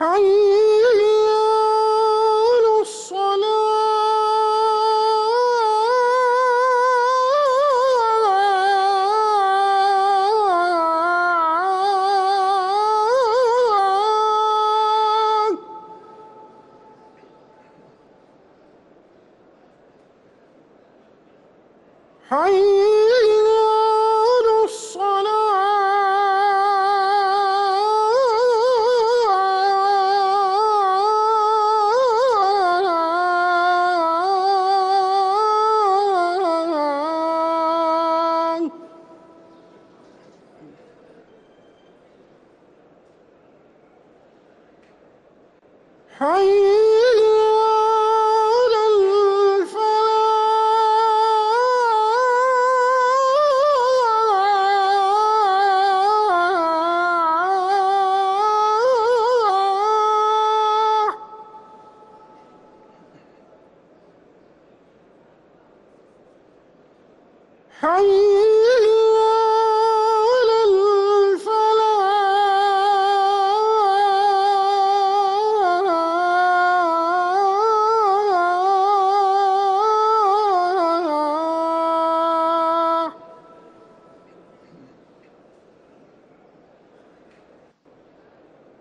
Hi. حي على الفلاح حي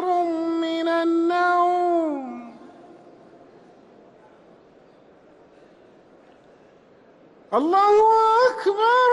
خير من النوم. الله أكبر